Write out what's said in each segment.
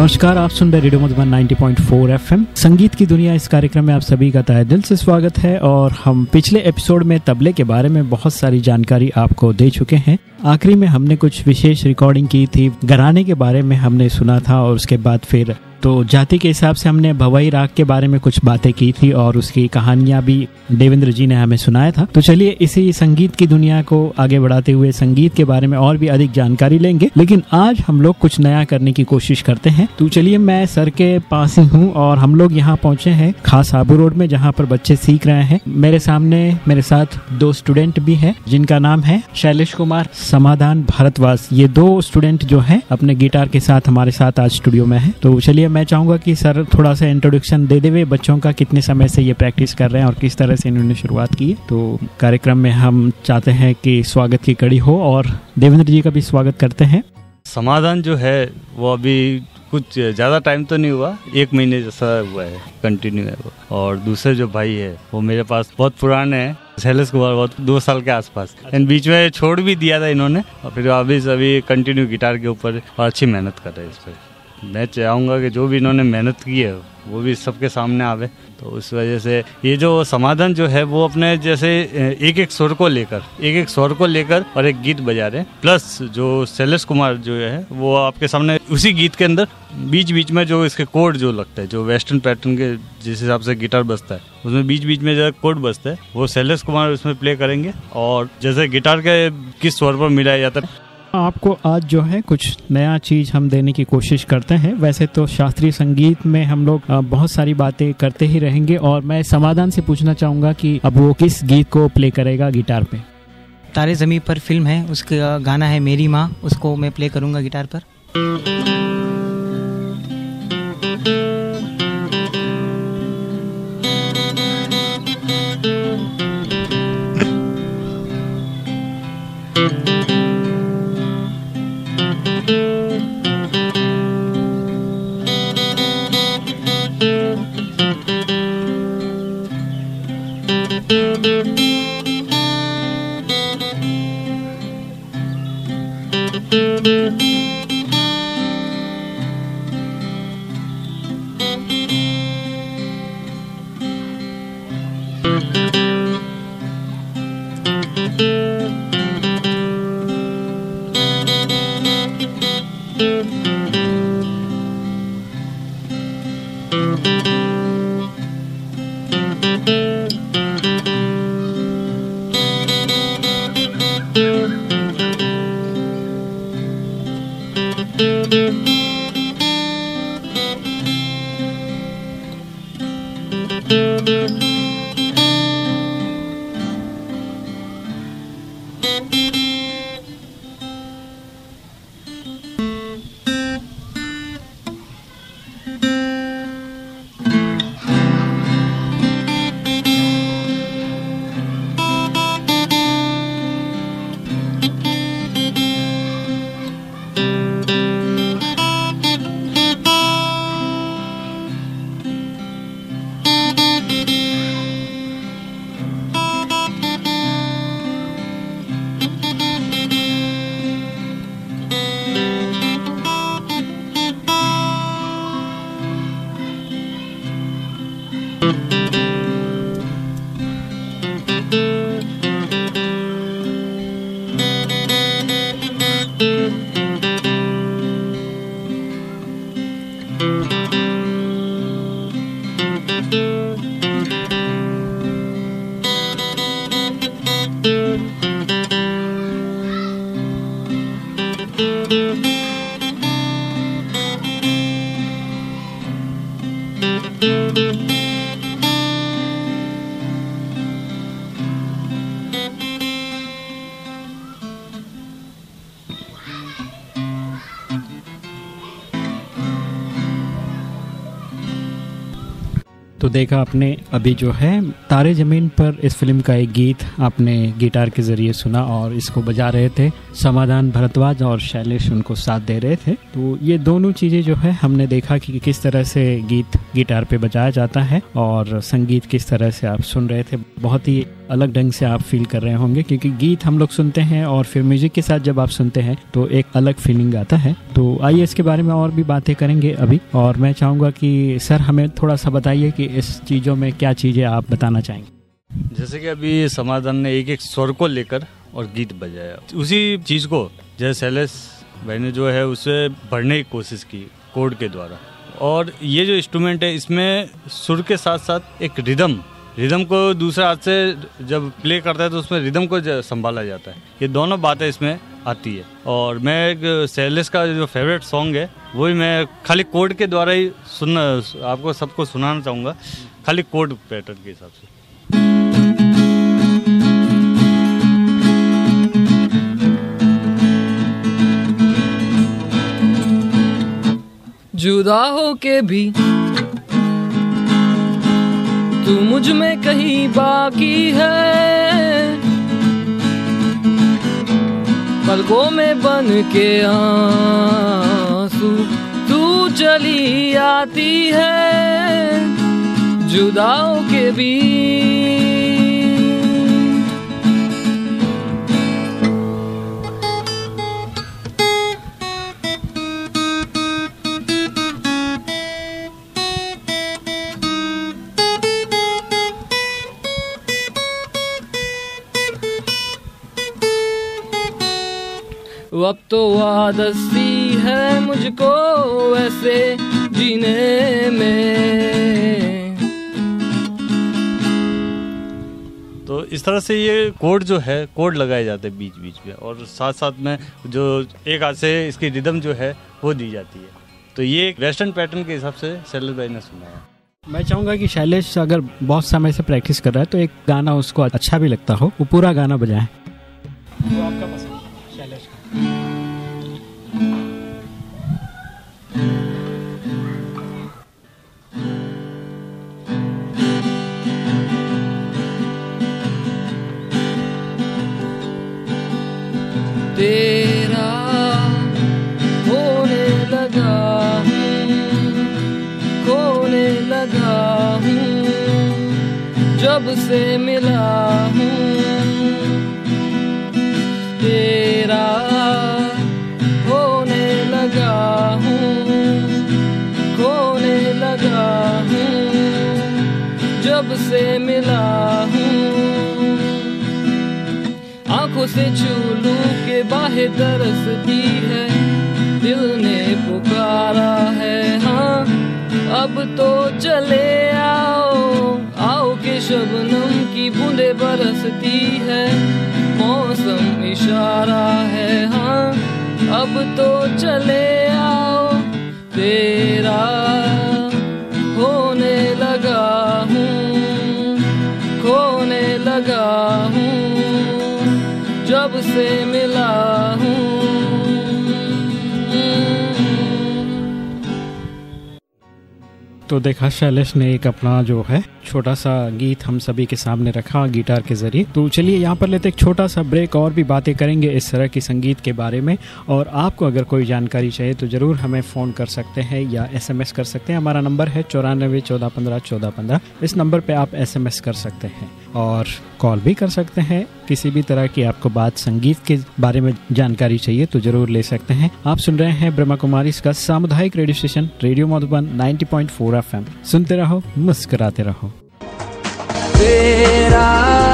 नमस्कार, आप सुन रहे रेडियो मधुबन 90.4 एफएम। संगीत की दुनिया इस कार्यक्रम में आप सभी का तहे दिल से स्वागत है और हम पिछले एपिसोड में तबले के बारे में बहुत सारी जानकारी आपको दे चुके हैं। आखिरी में हमने कुछ विशेष रिकॉर्डिंग की थी। घराने के बारे में हमने सुना था और उसके बाद फिर तो जाति के हिसाब से हमने भवाई राग के बारे में कुछ बातें की थी और उसकी कहानियाँ भी देवेंद्र जी ने हमें सुनाया था। तो चलिए इसी संगीत की दुनिया को आगे बढ़ाते हुए संगीत के बारे में और भी अधिक जानकारी लेंगे। लेकिन आज हम लोग कुछ नया करने की कोशिश करते हैं। तो चलिए मैं सर के पास ही हूँ और हम लोग यहाँ पहुँचे हैं खास आबू रोड में जहाँ पर बच्चे सीख रहे हैं। मेरे सामने मेरे साथ दो स्टूडेंट भी है, जिनका नाम है शैलेश कुमार। समाधान भारतवास, ये दो स्टूडेंट जो है, अपने गिटार के साथ हमारे साथ आज स्टूडियो में है। तो चलिए, मैं चाहूँगा कि सर थोड़ा सा इंट्रोडक्शन दे देवे बच्चों का कितने समय से ये प्रैक्टिस कर रहे हैं और किस तरह से इन्होंने शुरुआत की तो कार्यक्रम में हम चाहते हैं कि स्वागत की कड़ी हो और देवेंद्र जी का भी स्वागत करते हैं। समाधान जो है, वो अभी कुछ ज़्यादा टाइम तो नहीं हुआ, एक महीने जैसा हुआ है कंटिन्यू है वो। और दूसरे जो भाई है, वो मेरे पास बहुत पुराने हैं, शैलेश कुमार, बहुत दो साल के आसपास। एंड बीच में छोड़ भी दिया था इन्होंने, और फिर अभी अभी कंटिन्यू गिटार के ऊपर और अच्छी मेहनत कर रहे हैं इस पर। मैं चाहूँगा कि जो भी इन्होंने मेहनत की है वो भी सबके सामने आवे। तो उस वजह से ये जो समाधान जो है, वो अपने जैसे एक एक स्वर को लेकर एक एक स्वर को लेकर और एक गीत बजा रहे प्लस जो शैलेश कुमार जो है, वो आपके सामने उसी गीत के अंदर बीच बीच में जो इसके कोड जो लगता है, जो वेस्टर्न पैटर्न के जिस हिसाब से गिटार बजता है, उसमें बीच बीच में जो कोड बजता है, वो शैलेश कुमार उसमें प्ले करेंगे। और जैसे गिटार के किस स्वर पर मिलाया जाता है आपको आज जो है कुछ नया चीज़ हम देने की कोशिश करते हैं। वैसे तो शास्त्रीय संगीत में हम लोग बहुत सारी बातें करते ही रहेंगे और मैं समाधान से पूछना चाहूँगा कि अब वो किस गीत को प्ले करेगा गिटार पे? तारे जमी पर फ़िल्म है, उसका गाना है मेरी माँ, उसको मैं प्ले करूँगा गिटार पर। देखा आपने, अभी जो है, तारे ज़मीन पर इस फ़िल्म का एक गीत आपने गिटार के ज़रिए सुना और इसको बजा रहे थे समाधान भरद्वाज और शैलेश उनको साथ दे रहे थे। तो ये दोनों चीज़ें जो है, हमने देखा कि किस तरह से गीत गिटार पे बजाया जाता है और संगीत किस तरह से आप सुन रहे थे। बहुत ही अलग ढंग से आप फील कर रहे होंगे, क्योंकि गीत हम लोग सुनते हैं और फिर म्यूज़िक के साथ जब आप सुनते हैं तो एक अलग फीलिंग आता है। तो आइए इसके बारे में और भी बातें करेंगे अभी, और मैं चाहूँगा कि सर हमें थोड़ा सा बताइए कि इस चीज़ों में क्या चीज़ें आप बताना चाहेंगे। जैसे कि अभी समाधान ने एक एक स्वर को लेकर और गीत बजाया। उसी चीज़ को जय शैलेश भाई ने जो है उसे भरने की कोशिश की कोड के द्वारा। और ये जो इंस्ट्रूमेंट है, इसमें सुर के साथ साथ एक रिदम रिदम को दूसरे हाथ से जब प्ले करता है तो उसमें रिदम को संभाला जाता है। ये दोनों बातें इसमें आती है। और मैं एक सैलेस का जो फेवरेट सॉन्ग है, वही मैं खाली कोड के द्वारा ही सुनना आपको सबको सुनाना चाहूँगा। खाली कोड पैटर्न के हिसाब से। जुदा हो के भी तू मुझमें कहीं बाकी है। पलकों में बन के आँसू, तू चली आती है। जुदाओं के भी अब तो आदत सी है मुझको ऐसे जीने में। तो इस तरह से ये कोड जो है कोड लगाए जाते हैं बीच बीच में और साथ साथ में जो एक हाथ से इसकी रिदम जो है वो दी जाती है। तो ये एक वेस्टर्न पैटर्न के हिसाब से शैलेश भाई ने सुनाया। मैं चाहूँगा कि शैलेश अगर बहुत समय से प्रैक्टिस कर रहा है तो एक गाना उसको अच्छा भी लगता हो वो पूरा गाना बजाए। आँखों से चूलू के बाहे तरसती है, दिल ने पुकारा है हाँ अब तो चले आओ आओ के शबनम की बूंदे बरसती है, मौसम इशारा है हाँ अब तो चले आओ, तेरा से मिला तो देखा, शैलेश ने एक अपना जो है, छोटा सा गीत हम सभी के सामने रखा गिटार के ज़रिए। तो चलिए, यहाँ पर लेते एक छोटा सा ब्रेक और भी बातें करेंगे इस तरह की संगीत के बारे में। और आपको अगर कोई जानकारी चाहिए तो ज़रूर हमें फ़ोन कर सकते हैं या एसएमएस कर सकते हैं। हमारा नंबर है चौरानबे चौदह पंद्रह चौदह पंद्रह। इस नंबर पर आप एसएमएस कर सकते हैं। और कॉल भी कर सकते हैं। किसी भी तरह की आपको बात संगीत के बारे में जानकारी चाहिए तो ज़रूर ले सकते हैं। आप सुन रहे हैं ब्रह्मा कुमारी इसका सामुदायिक radio station radio Madhuban 90.4 point सुनते रहो, मुस्कराते रहो। तेरा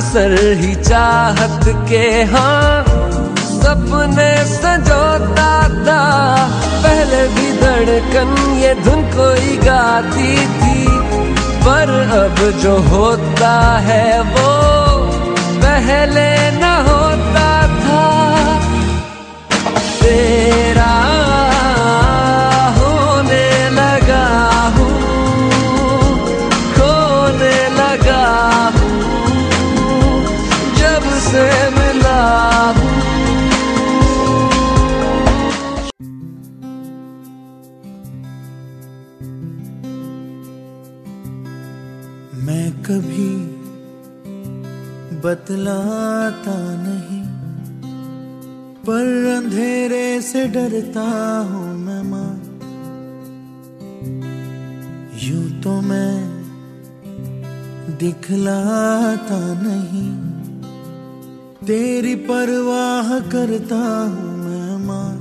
अक्सर ही चाहत के हाँ सपने सजोता था। पहले भी धड़कन ये धुन कोई गाती थी, पर अब जो होता है वो पहले न होता था। तेरा से मिला मैं कभी बतलाता नहीं, पर अंधेरे से डरता हूँ मैं माँ। यूँ तो मैं दिखलाता नहीं। तेरी परवाह करता हूँ मैं माँ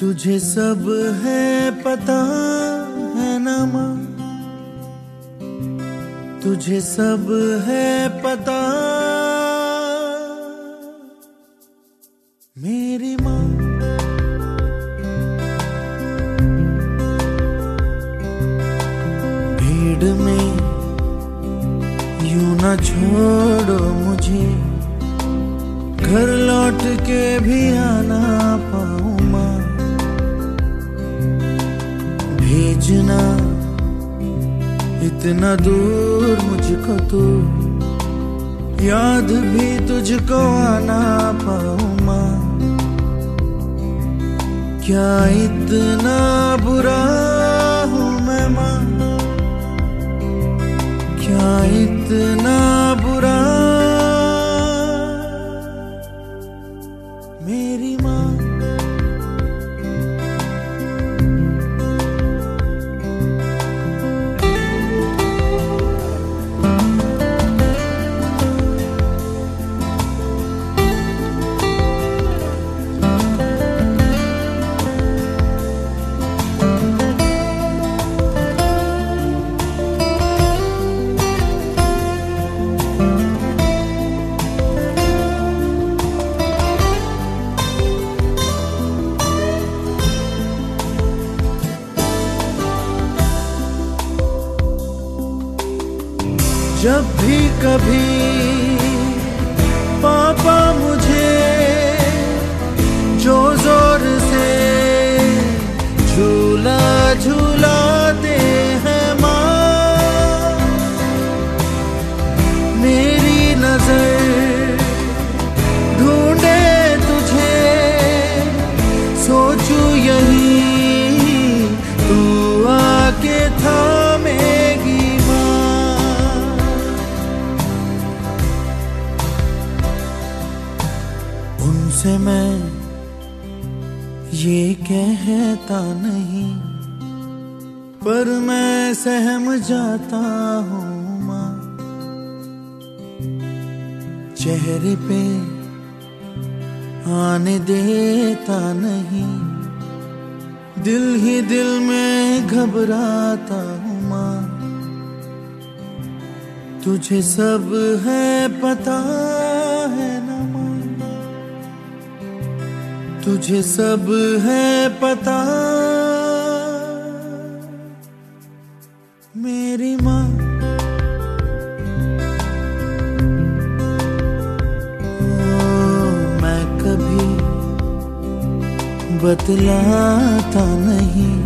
तुझे सब है पता है ना माँ। तुझे सब है पता यूँ न छोड़ो मुझे। घर लौट के भी आना पाऊँ माँ। भेजना इतना दूर मुझको तू। याद भी तुझको आना पाऊँ माँ। क्या इतना बुरा हूँ मैं माँ? इतना बुरा जब भी कभी नहीं, पर मैं सहम जाता हूँ, माँ। चेहरे पे आने देता नहीं, दिल ही दिल में घबराता हूँ, माँ। तुझे सब है पता तुझे सब है पता। मेरी माँ। मैं कभी बतलाता नहीं,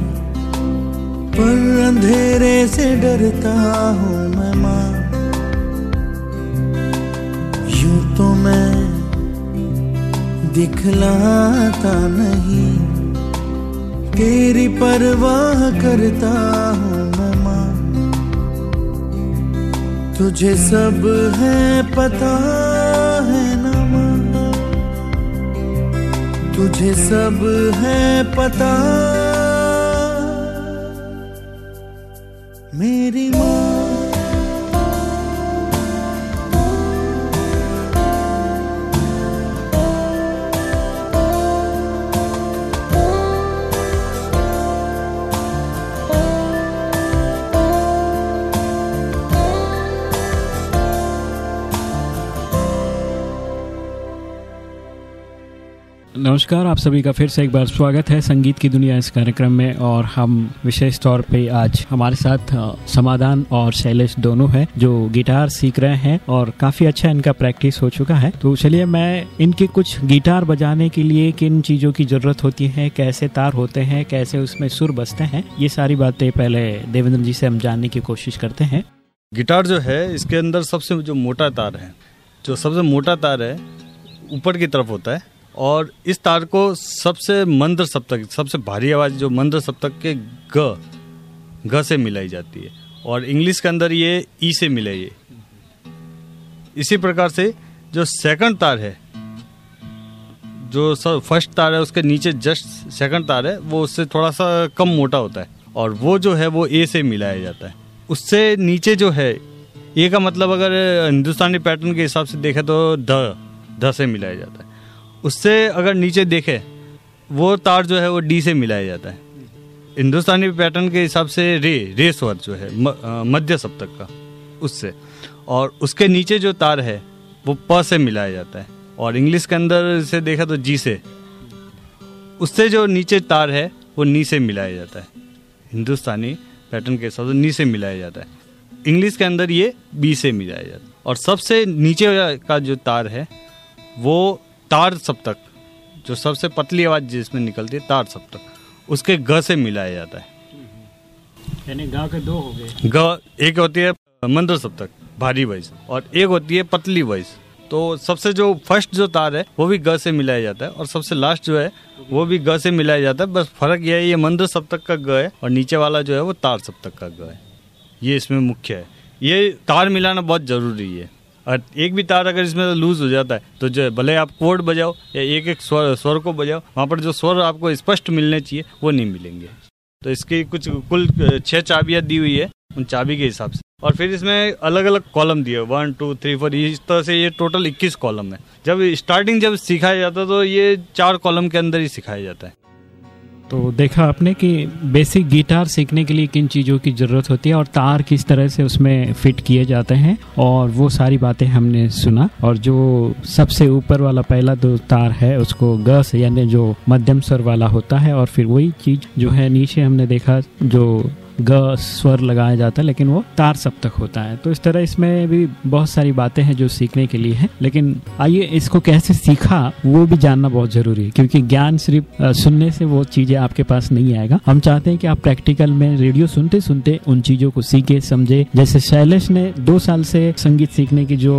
पर अंधेरे से डरता हूँ मैं माँ। यूँ तो मैं दिखलाता नहीं। तेरी परवाह करता हूँ मैं माँ। तुझे सब है पता है ना माँ। तुझे सब है पता। मेरी नमस्कार, आप सभी का फिर से एक बार स्वागत है संगीत की दुनिया इस कार्यक्रम में और हम विशेष तौर पे आज हमारे साथ समाधान और शैलेश दोनों हैं जो गिटार सीख रहे हैं और काफ़ी अच्छा इनका प्रैक्टिस हो चुका है। तो चलिए मैं इनके कुछ गिटार बजाने के लिए किन चीज़ों की ज़रूरत होती है, कैसे तार होते हैं, कैसे उसमें सुर बसते हैं, ये सारी बातें पहले देवेंद्र जी से हम जानने की कोशिश करते हैं। गिटार जो है, इसके अंदर सबसे जो मोटा तार है, जो सबसे मोटा तार है, ऊपर की तरफ़ होता है। और इस तार को सबसे मंद्र सप्तक, सबसे भारी आवाज़, जो मंद्र सप्तक के ग ग से मिलाई जाती है। और इंग्लिश के अंदर ये ई से मिला ये इसी प्रकार से जो सेकंड तार है, जो सर फ़र्स्ट तार है, उसके नीचे जस्ट सेकंड तार है, वो उससे थोड़ा सा कम मोटा होता है। और वो जो है, वो ए से मिलाया जाता है। उससे नीचे जो है, ए का मतलब अगर हिंदुस्तानी पैटर्न के हिसाब से देखे तो ध ध से मिलाया जाता है। उससे अगर नीचे देखे, वो तार जो है वो डी से मिलाया जाता है। हिंदुस्तानी पैटर्न के हिसाब से रे रे स्वर जो है मध्य सप्तक का, उससे। और उसके नीचे जो तार है, वो प से मिलाया जाता है। और इंग्लिश के अंदर से देखा तो जी से। उससे जो नीचे तार है, वो नी से मिलाया जाता है। हिंदुस्तानी पैटर्न के हिसाब से नी से मिलाया जाता है। इंग्लिश के अंदर ये बी से मिलाया जाता है। और सबसे नीचे का जो तार है, वो तार सप्तक जो सबसे पतली आवाज़ जिसमें निकलती है तार सप्तक उसके ग से मिलाया जाता है। यानी गाँव के दो हो गए। ग एक होती है मंत्र सप्तक भारी वॉइस और एक होती है पतली वॉइस तो सबसे जो फ़र्स्ट जो तार है वो भी ग से मिलाया जाता है और सबसे लास्ट जो है वो भी ग से मिलाया जाता है। बस फ़र्क यह है ये मंत्र सप्तक का ग है और नीचे वाला जो है वो तार सप्तक का ग है। ये इसमें मुख्य है। ये तार मिलाना बहुत ज़रूरी है। और एक भी तार अगर इसमें लूज हो जाता है तो जो भले आप कोड बजाओ या एक एक स्वर स्वर को बजाओ, वहाँ पर जो स्वर आपको स्पष्ट मिलने चाहिए, वो नहीं मिलेंगे। तो इसकी कुछ कुल छः चाबियाँ दी हुई है, उन चाबी के हिसाब से। और फिर इसमें अलग अलग कॉलम दिए वन, टू, थ्री, फोर, इस तरह से ये टोटल 21 कॉलम है। जब स्टार्टिंग जब सिखाया जाता है तो ये चार कॉलम के अंदर ही सिखाया जाता है। तो देखा आपने कि बेसिक गिटार सीखने के लिए किन चीज़ों की ज़रूरत होती है और तार किस तरह से उसमें फिट किए जाते हैं और वो सारी बातें हमने सुना और जो सबसे ऊपर वाला पहला दो तार है उसको गस यानी जो मध्यम स्वर वाला होता है और फिर वही चीज़ जो है नीचे हमने देखा जो ग, स्वर लगाया जाता है, लेकिन वो तार सप्तक होता है। तो इस तरह इसमें भी बहुत सारी बातें हैं जो सीखने के लिए है। लेकिन आइए इसको कैसे सीखा, वो भी जानना बहुत ज़रूरी है, क्योंकि ज्ञान सिर्फ़ सुनने से वो चीज़ें आपके पास नहीं आएगा। हम चाहते हैं कि आप प्रैक्टिकल में रेडियो सुनते सुनते उन चीज़ों को सीखे, समझे। जैसे शैलेश ने दो साल से संगीत सीखने की जो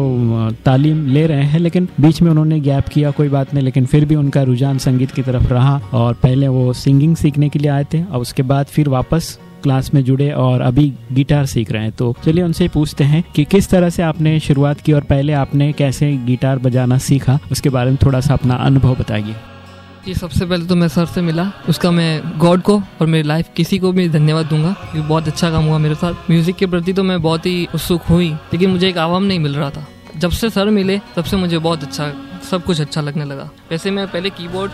तालीम ले रहे हैं, लेकिन बीच में उन्होंने गैप किया, कोई बात नहीं, लेकिन फिर भी उनका रुझान संगीत की तरफ़ रहा और पहले वो सिंगिंग सीखने के लिए आए थे और उसके बाद फिर वापस क्लास में जुड़े और अभी गिटार सीख रहे हैं। तो चलिए उनसे पूछते हैं कि किस तरह से आपने शुरुआत की और पहले आपने कैसे गिटार बजाना सीखा? उसके बारे में थोड़ा सा अपना अनुभव बताइए। जी, सबसे पहले तो मैं सर से मिला। उसका मैं गॉड को और मेरी लाइफ किसी को भी धन्यवाद दूँगा। क्योंकि बहुत अच्छा काम हुआ मेरे साथ। म्यूज़िक के प्रति तो मैं बहुत ही उत्सुक हुई, लेकिन मुझे एक आवाम नहीं मिल रहा था। जब से सर मिले, तब से मुझे बहुत अच्छा सब कुछ अच्छा लगने लगा। वैसे मैं पहले कीबोर्ड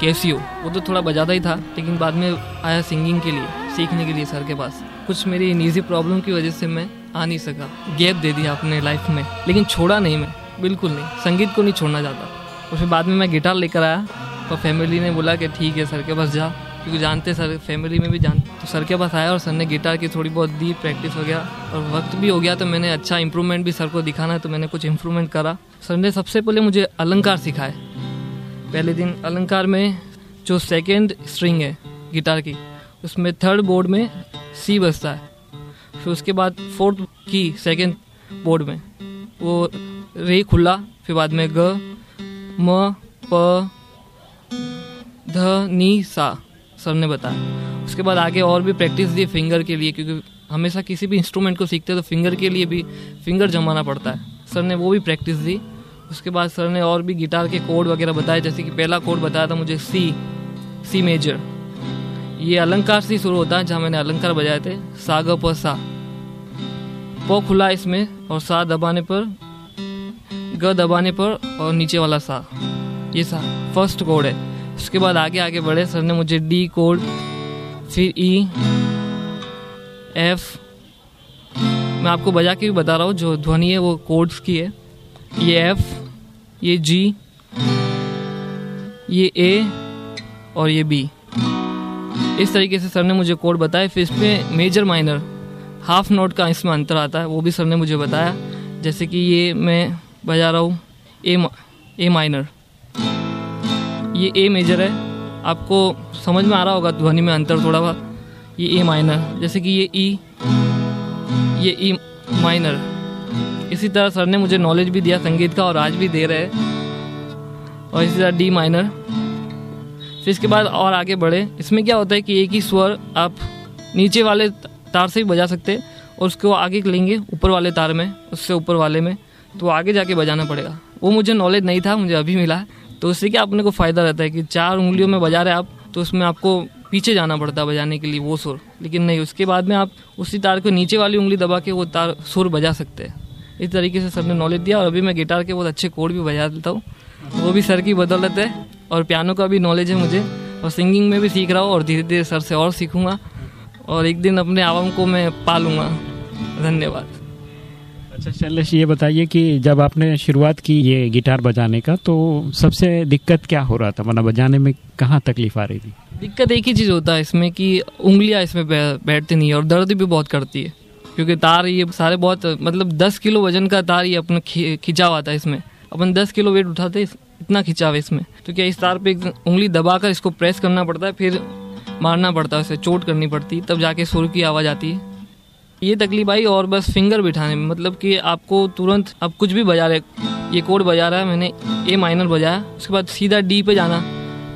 कैसियो वो तो थोड़ा बजाता ही था, लेकिन बाद में आया सिंगिंग के लिए, सीखने के लिए सर के पास। कुछ मेरी निजी प्रॉब्लम की वजह से मैं आ नहीं सका। गैप दे दिया अपने लाइफ में, लेकिन छोड़ा नहीं मैं, बिल्कुल नहीं। संगीत को नहीं छोड़ना चाहता। और बाद में मैं गिटार लेकर आया तो फैमिली ने बोला कि ठीक है, सर के पास जा। क्योंकि जानते सर फैमिली में भी जान तो सर के पास आया और सर ने गिटार की थोड़ी बहुत दी प्रैक्टिस वगैरह और वक्त भी हो गया तो मैंने अच्छा इंप्रूवमेंट भी सर को दिखाना है तो मैंने कुछ इंप्रूवमेंट करा। सर ने सबसे पहले मुझे अलंकार सिखाए। पहले दिन अलंकार में जो सेकेंड स्ट्रिंग है गिटार की, उसमें थर्ड बोर्ड में सी बजता है। फिर उसके बाद फोर्थ की सेकेंड बोर्ड में, वो रे खुला, फिर बाद में ग, म, प, ध, नी, सा सर ने बताया। उसके बाद आगे और भी प्रैक्टिस दी फिंगर के लिए, क्योंकि हमेशा किसी भी इंस्ट्रूमेंट को सीखते हैं तो फिंगर के लिए भी फिंगर जमाना पड़ता है। सर ने वो भी प्रैक्टिस दी। उसके बाद सर ने और भी गिटार के कोड वगैरह बताए, जैसे कि पहला कोड बताया था मुझे सी सी मेजर ये अलंकार से शुरू होता है, जहाँ मैंने अलंकार बजाए थे, सा ग प सा। प खुला इसमें और सा दबाने पर, ग दबाने पर और नीचे वाला सा। ये सा फ़र्स्ट कोड है। उसके बाद आगे आगे बढ़े, सर ने मुझे डी कोड फिर ई एफ़ मैं आपको बजा के भी बता रहा हूँ, जो ध्वनि है, वो कोड्स की है। ये एफ़ ये जी ये ए और ये बी इस तरीके से सर ने मुझे कोड बताए फिर इसमें मेजर माइनर हाफ़ नोट का इसमें अंतर आता है, वो भी सर ने मुझे बताया। जैसे कि ये मैं बजा रहा हूँ ए ए माइनर ये ए मेजर है। आपको समझ में आ रहा होगा ध्वनि में अंतर थोड़ा बहुत ये ए माइनर जैसे कि ये ई ये ई माइनर इसी तरह सर ने मुझे नॉलेज भी दिया, संगीत का और आज भी दे रहे हैं। और इसी तरह डी माइनर फिर इसके बाद और आगे बढ़े। इसमें क्या होता है कि एक ही स्वर आप नीचे वाले तार से भी बजा सकते हैं और उसको आगे लेंगे ऊपर वाले तार में, उससे ऊपर वाले में। तो आगे जाके बजाना पड़ेगा। वो मुझे नॉलेज नहीं था, मुझे अभी मिला। तो उससे क्या अपने को फ़ायदा रहता है कि चार उंगलियों में बजा रहे आप तो उसमें आपको पीछे जाना पड़ता बजाने के लिए वो सुर। लेकिन नहीं, उसके बाद में आप उसी तार को नीचे वाली उंगली दबा के वो तार, सुर बजा सकते हैं। इस तरीके से सबने नॉलेज दिया और अभी मैं गिटार के बहुत अच्छे कोड भी बजा देता हूँ। वो भी सर की बदौलत है और पियानो का भी नॉलेज है मुझे। और सिंगिंग में भी सीख रहा हूँ और धीरे धीरे सर से और सीखूँगा। और एक दिन अपने आवाम को मैं पालूँगा। धन्यवाद। अच्छा शैलेश, ये बताइए कि जब आपने शुरुआत की ये गिटार बजाने का तो सबसे दिक्कत क्या हो रहा था? मतलब बजाने में कहाँ तकलीफ़ आ रही थी? दिक्कत एक ही चीज़ होता है इसमें कि उंगलियाँ इसमें बैठती नहीं है और दर्द भी बहुत करती है। क्योंकि तार ये सारे बहुत मतलब दस किलो वज़न का तार ये अपना खिंचा हुआ था इसमें। अपन दस किलो वेट उठाते इतना खिंचाव इसमें। तो क्या इस तार पे उंगली दबाकर इसको प्रेस करना पड़ता है, फिर मारना पड़ता है, उसे चोट करनी पड़ती है, तब जाके सुर की आवाज़ आती है। ये तकलीफ़ आई और बस फिंगर बिठाने में मतलब कि आपको तुरंत अब कुछ भी बजा रहे, ये कोड बजा रहा है, मैंने ए माइनर बजाया, उसके बाद सीधा डी पे जाना।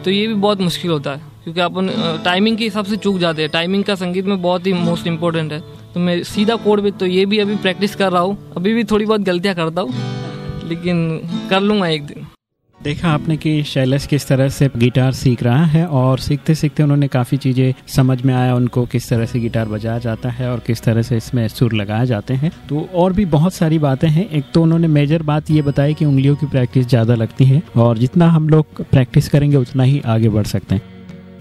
तो ये भी बहुत मुश्किल होता है, क्योंकि अपन टाइमिंग के हिसाब से चूक जाते हैं। टाइमिंग का संगीत में बहुत ही मोस्ट इम्पोर्टेंट है। तो मैं सीधा कोड भी तो ये भी अभी प्रैक्टिस कर रहा हूँ। अभी भी थोड़ी बहुत गलतियाँ करता हूँ, लेकिन कर लूँगा एक दिन। देखा आपने कि शैलेश किस तरह से गिटार सीख रहा है और सीखते सीखते उन्होंने काफ़ी चीज़ें समझ में आया उनको किस तरह से गिटार बजाया जाता है और किस तरह से इसमें सुर लगाए जाते हैं। तो और भी बहुत सारी बातें हैं। एक तो उन्होंने मेजर बात ये बताई कि उंगलियों की प्रैक्टिस ज़्यादा लगती है और जितना हम लोग प्रैक्टिस करेंगे उतना ही आगे बढ़ सकते हैं।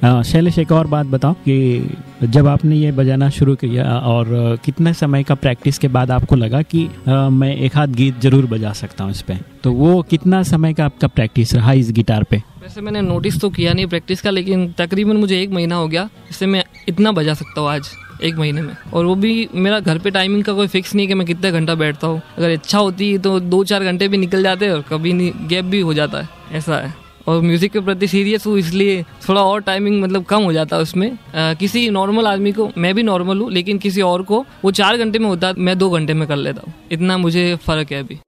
शैलेश एक और बात बताओ कि जब आपने ये बजाना शुरू किया और कितने समय का प्रैक्टिस के बाद आपको लगा कि आ, मैं एक हाथ गीत ज़रूर बजा सकता हूँ इस पे? तो वो कितना समय का आपका प्रैक्टिस रहा इस गिटार पे? वैसे मैंने नोटिस तो किया नहीं प्रैक्टिस का लेकिन तकरीबन मुझे एक महीना हो गया इससे मैं इतना बजा सकता हूँ आज एक महीने में। और वो भी मेरा घर पे टाइमिंग का कोई फिक्स नहीं है कि मैं कितने घंटा बैठता हूँ। अगर इच्छा होती है तो दो चार घंटे भी निकल जाते हैं और कभी नहीं गैप भी हो जाता है। ऐसा है। और म्यूज़िक के प्रति सीरियस हूँ इसलिए थोड़ा और टाइमिंग मतलब कम हो जाता है उसमें। आ, किसी नॉर्मल आदमी को मैं भी नॉर्मल हूँ लेकिन किसी और को वो चार घंटे में होता मैं दो घंटे में कर लेता हूँ। इतना मुझे फ़र्क है अभी।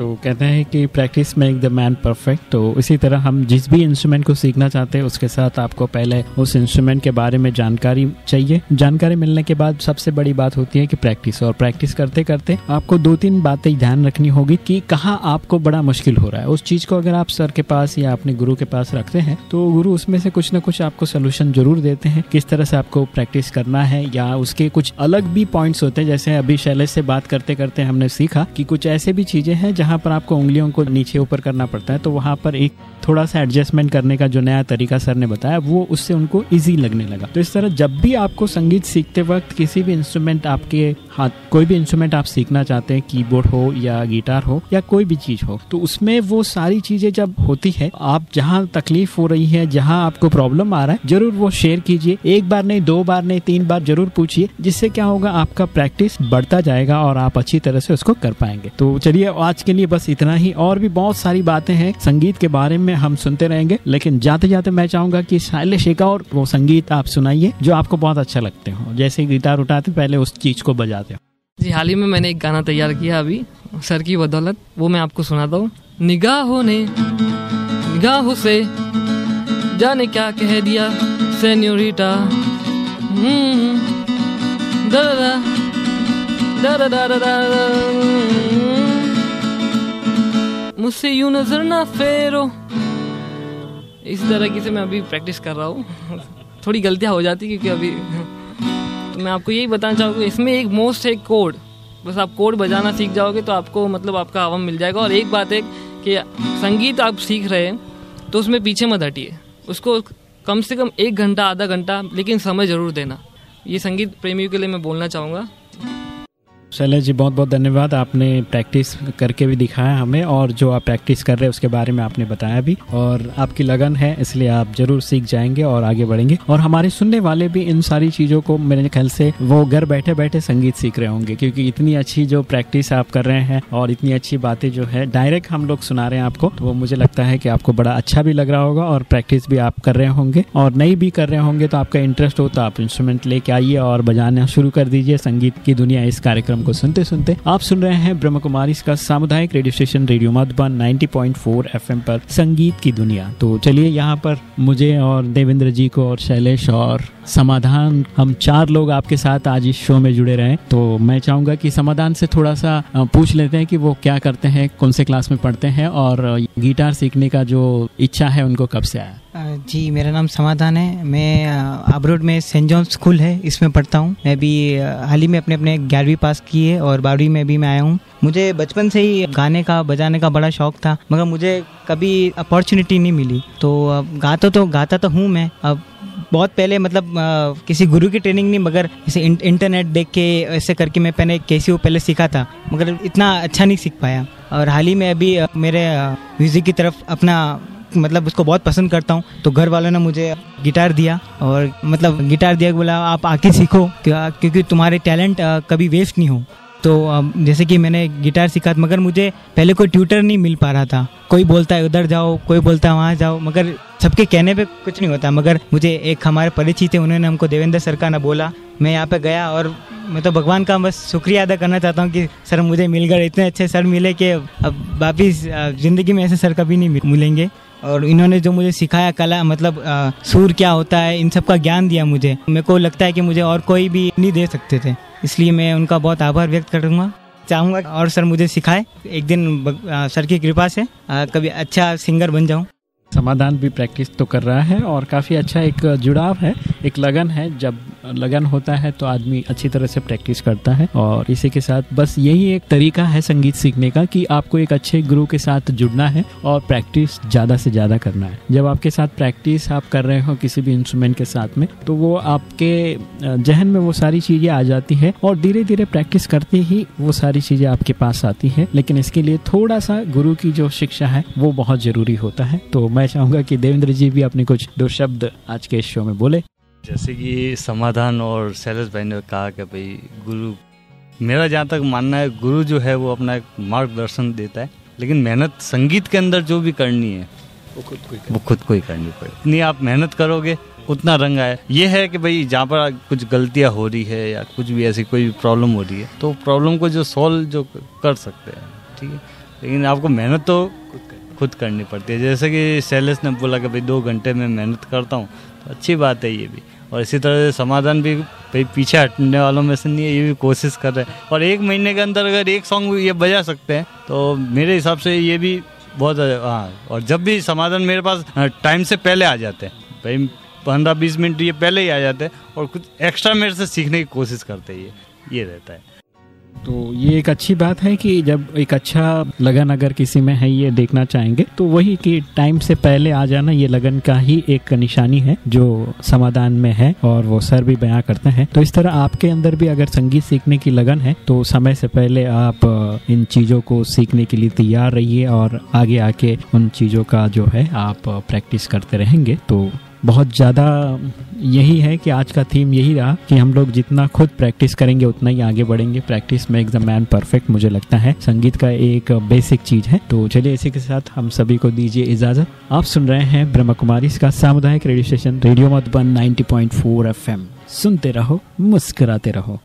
तो कहते हैं कि practice make the man perfect तो इसी तरह हम जिस भी इंस्ट्रूमेंट को सीखना चाहते हैं, उसके साथ आपको पहले उस इंस्ट्रूमेंट के बारे में जानकारी चाहिए। जानकारी मिलने के बाद सबसे बड़ी बात होती है कि प्रैक्टिस और प्रैक्टिस करते करते आपको दो तीन बातें ध्यान रखनी होगी कि कहाँ आपको बड़ा मुश्किल हो रहा है। उस चीज़ को अगर आप सर के पास या अपने गुरु के पास रखते हैं तो गुरु उसमें से कुछ ना कुछ आपको सोल्यूशन ज़रूर देते हैं किस तरह से आपको प्रैक्टिस करना है या उसके कुछ अलग भी पॉइंट्स होते हैं। जैसे अभी शैलेश से बात करते करते हमने सीखा कि कुछ ऐसे भी चीज़ें हैं जहाँ पर आपको उंगलियों को नीचे ऊपर करना पड़ता है तो वहाँ पर एक थोड़ा सा एडजस्टमेंट करने का जो नया तरीका सर ने बताया, वो उससे उनको इजी लगने लगा। तो इस तरह जब भी आपको संगीत सीखते वक्त किसी भी इंस्ट्रूमेंट आपके हाथ, कोई भी इंस्ट्रूमेंट आप सीखना चाहते हैं कीबोर्ड हो या गिटार हो या कोई भी चीज़ हो तो उसमें वो सारी चीज़ें जब होती है, आप जहाँ तकलीफ़ हो रही है, जहाँ आपको प्रॉब्लम आ रहा है, ज़रूर वो शेयर कीजिए। एक बार नहीं, दो बार नहीं, तीन बार ज़रूर पूछिए, जिससे क्या होगा, आपका प्रैक्टिस बढ़ता जाएगा और आप अच्छी तरह से उसको कर पाएँगे। तो चलिए, आज लिए बस इतना ही। और भी बहुत सारी बातें हैं संगीत के बारे में हम सुनते रहेंगे। लेकिन जाते जाते मैं चाहूँगा कि शैलेश एक और वो संगीत आप सुनाइए, जो आपको बहुत अच्छा लगते हो। जैसे गिटार उठाते, पहले उस चीज़ को बजाते हो। जी, हाल ही में मैंने एक गाना तैयार किया अभी, सर की बदौलत। वो मैं आपको सुनाता हूँ। निगाहों ने, निगाहों से जाने क्या कह दिया सेन्योरिटा। मुझसे यूँ नज़र ना फेरो। इस तरह की से मैं अभी प्रैक्टिस कर रहा हूँ। थोड़ी गलतियाँ हो जाती क्योंकि अभी तो मैं आपको यही बताना चाहूँगा, इसमें एक मोस्ट है कोड। बस आप कोड बजाना सीख जाओगे तो आपको मतलब आपका आवाम मिल जाएगा। और एक बात है कि संगीत आप सीख रहे हैं तो उसमें पीछे मत हटिए। उसको कम से कम एक घंटा, आधा घंटा, लेकिन समय ज़रूर देना। ये संगीत प्रेमियों के लिए मैं बोलना चाहूँगा। शैलेश जी बहुत बहुत धन्यवाद। आपने प्रैक्टिस करके भी दिखाया हमें और जो आप प्रैक्टिस कर रहे हैं उसके बारे में आपने बताया भी और आपकी लगन है, इसलिए आप ज़रूर सीख जाएँगे और आगे बढ़ेंगे। और हमारे सुनने वाले भी इन सारी चीज़ों को मेरे ख्याल से वो घर बैठे बैठे संगीत सीख रहे होंगे, क्योंकि इतनी अच्छी जो प्रैक्टिस आप कर रहे हैं और इतनी अच्छी बातें जो है डायरेक्ट हम लोग सुना रहे हैं आपको तो वो मुझे लगता है कि आपको बड़ा अच्छा भी लग रहा होगा और प्रैक्टिस भी आप कर रहे होंगे। और नहीं भी कर रहे होंगे तो आपका इंटरेस्ट हो तो आप इंस्ट्रूमेंट लेके आइए और बजाना शुरू कर दीजिए संगीत की दुनिया इस कार्यक्रम कार्यक्रम को सुनते सुनते आप सुन रहे हैं ब्रह्म कुमारी का सामुदायिक radio station radio Madhuban 90.4 FM पर संगीत की दुनिया। तो चलिए यहाँ पर मुझे और देवेंद्र जी को और शैलेश और समाधान, हम चार लोग आपके साथ आज इस शो में जुड़े रहे। तो मैं चाहूँगा कि समाधान से थोड़ा सा पूछ लेते हैं कि वो क्या करते हैं, कौन से क्लास में पढ़ते हैं और गिटार सीखने का जो इच्छा है उनको कब से आया? जी मेरा नाम समाधान है। मैं अब्रोड में सेंट जॉन स्कूल है इसमें पढ़ता हूँ। मैं भी हाल ही में अपने अपने ग्यारहवीं पास की है और बारहवीं में भी मैं आया हूँ। मुझे बचपन से ही गाने का बजाने का बड़ा शौक था मगर मुझे कभी अपॉर्चुनिटी नहीं मिली। तो गाता तो गाता तो हूँ मैं। अब बहुत पहले मतलब अ, किसी गुरु की ट्रेनिंग नहीं मगर जैसे इंट- इंटरनेट देख के ऐसे करके मैं पहले कैसी पहले सीखा था मगर इतना अच्छा नहीं सीख पाया। और हाल ही में अभी मेरे म्यूज़िक की तरफ़ अपना मतलब उसको बहुत पसंद करता हूँ। तो घर वालों ने मुझे गिटार दिया और मतलब गिटार दिया, बोला, आप आके सीखो क्योंकि तुम्हारे टैलेंट कभी वेस्ट नहीं हो। तो जैसे कि मैंने गिटार सीखा, मगर मुझे पहले कोई ट्यूटर नहीं मिल पा रहा था। कोई बोलता है, उधर जाओ, कोई बोलता है, वहाँ जाओ, मगर सबके कहने पे कुछ नहीं होता। मगर मुझे एक हमारे परिचित थे उन्होंने हमको देवेंद्र सर का ना बोला। मैं यहाँ पे गया और मैं तो भगवान का बस शुक्रिया अदा करना चाहता हूँ कि सर मुझे मिल गए। इतने अच्छे सर मिले कि अब वापिस ज़िंदगी में ऐसे सर कभी नहीं मिलेंगे। और इन्होंने जो मुझे सिखाया कला मतलब आ, सुर क्या होता है इन सब का ज्ञान दिया मुझे। मेरे को लगता है कि मुझे और कोई भी नहीं दे सकते थे। इसलिए मैं उनका बहुत आभार व्यक्त करूँगा। चाहूँगा और सर मुझे सिखाए। एक दिन सर की कृपा से आ, कभी अच्छा सिंगर बन जाऊँ। समाधान भी प्रैक्टिस तो कर रहा है और काफ़ी अच्छा एक जुड़ाव है, एक लगन है। जब लगन होता है तो आदमी अच्छी तरह से प्रैक्टिस करता है और इसी के साथ बस यही एक तरीका है संगीत सीखने का कि आपको एक अच्छे गुरु के साथ जुड़ना है और प्रैक्टिस ज़्यादा से ज़्यादा करना है। जब आपके साथ प्रैक्टिस आप कर रहे हो किसी भी इंस्ट्रूमेंट के साथ में तो वो आपके जहन में वो सारी चीज़ें आ जाती है और धीरे धीरे प्रैक्टिस करते ही वो सारी चीज़ें आपके पास आती है। लेकिन इसके लिए थोड़ा सा गुरु की जो शिक्षा है, वो बहुत ज़रूरी होता है। तो मैं चाहूँगा कि देवेंद्र जी भी अपने कुछ दो शब्द आज के इस शो में बोले। जैसे कि समाधान और शैलेश भाई ने कहा कि भाई गुरु मेरा जहाँ तक मानना है गुरु जो है वो अपना एक मार्गदर्शन देता है लेकिन मेहनत संगीत के अंदर जो भी करनी है वो खुद को वो खुद को ही करनी पड़े। इतनी आप मेहनत करोगे उतना रंग आए। ये है कि भाई जहाँ पर कुछ गलतियाँ हो रही है या कुछ भी ऐसी कोई भी प्रॉब्लम हो रही है तो प्रॉब्लम को जो सॉल्व जो कर सकते हैं ठीक है? लेकिन आपको मेहनत तो खुद करनी पड़ती है। जैसे कि शैलेश ने बोला कि भाई दो घंटे में मेहनत करता हूँ तो अच्छी बात है ये भी। और इसी तरह से समाधान भी भाई पीछे हटने वालों में से नहीं है, ये भी कोशिश कर रहे हैं। और एक महीने के अंदर अगर एक सॉन्ग ये बजा सकते हैं तो मेरे हिसाब से ये भी बहुत हाँ और जब भी समाधान मेरे पास टाइम से पहले आ जाते हैं। भाई पंद्रह बीस मिनट ये पहले ही आ जाते हैं और कुछ एक्स्ट्रा मेरे से सीखने की कोशिश करते हैं ये ये रहता है। तो ये एक अच्छी बात है कि जब एक अच्छा लगन अगर किसी में है, ये देखना चाहेंगे तो वही कि टाइम से पहले आ जाना, ये लगन का ही एक निशानी है जो समाधान में है और वो सर भी बयां करते हैं। तो इस तरह आपके अंदर भी अगर संगीत सीखने की लगन है तो समय से पहले आप इन चीज़ों को सीखने के लिए तैयार रहिए और आगे आके उन चीज़ों का जो है, आप प्रैक्टिस करते रहेंगे। तो बहुत ज़्यादा यही है कि आज का थीम यही रहा कि हम लोग जितना खुद प्रैक्टिस करेंगे, उतना ही आगे बढ़ेंगे। Practice makes the man perfect मुझे लगता है। संगीत का एक बेसिक चीज़ है। तो चलिए इसी के साथ हम सभी को दीजिए इजाज़त। आप सुन रहे हैं ब्रह्म कुमारी का सामुदायिक radio station radio Madhuban 90.4 FM सुनते रहो, मुस्कुराते रहो।